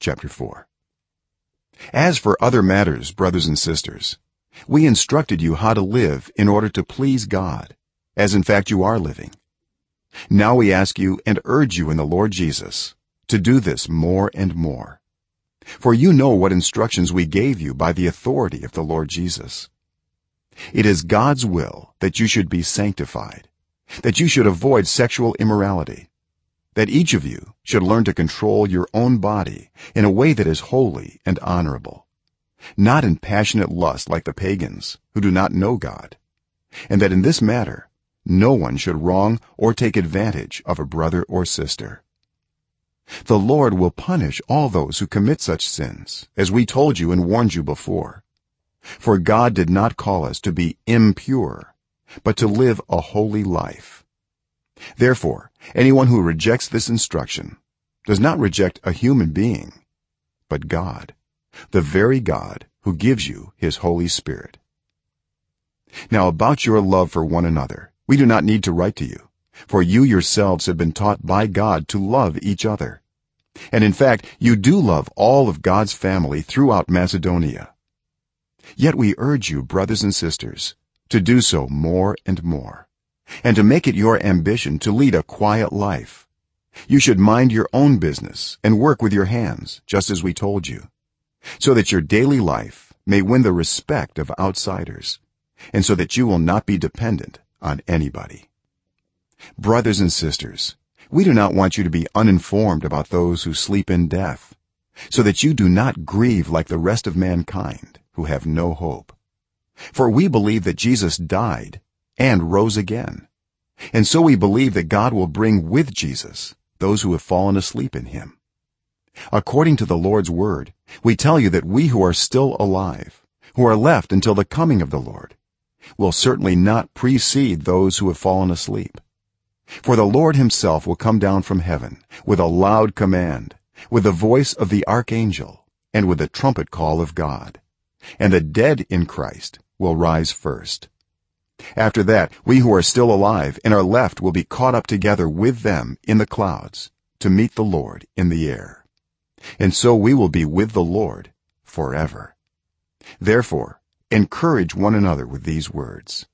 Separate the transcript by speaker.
Speaker 1: chapter 4 as for other matters brothers and sisters we instructed you how to live in order to please god as in fact you are living. Now we ask you and urge you in the lord jesus to do this more and more. For you know what instructions we gave you by the authority of the lord jesus. It is god's will that you should be sanctified that you should avoid sexual immorality that each of you should learn to control your own body in a way that is holy and honorable not in passionate lust like the pagans who do not know god and that in this matter no one should wrong or take advantage of a brother or sister. The lord will punish all those who commit such sins as we told you and warned you before. For god did not call us to be impure but to live a holy life therefore anyone who rejects this instruction does not reject a human being but god the very god who gives you his holy spirit. Now about your love for one another we do not need to write to you for you yourselves have been taught by god to love each other. And in fact you do love all of god's family throughout macedonia. Yet we urge you brothers and sisters to do so more and more and to make it your ambition to lead a quiet life. You should mind your own business and work with your hands just as we told you so that your daily life may win the respect of outsiders and so that you will not be dependent on anybody. Brothers and sisters we do not want you to be uninformed about those who sleep in death so that you do not grieve like the rest of mankind who have no hope. For we believe that Jesus died and rose again and so we believe that God will bring with Jesus those who have fallen asleep in him. According to the lord's word we tell you that we who are still alive who are left until the coming of the lord will certainly not precede those who have fallen asleep. For the lord himself will come down from heaven with a loud command with the voice of the archangel and with the trumpet call of god. And the dead in christ will rise first after that we who are still alive and are left will be caught up together with them in the clouds to meet the lord in the air. And so we will be with the lord forever. Therefore encourage one another with these words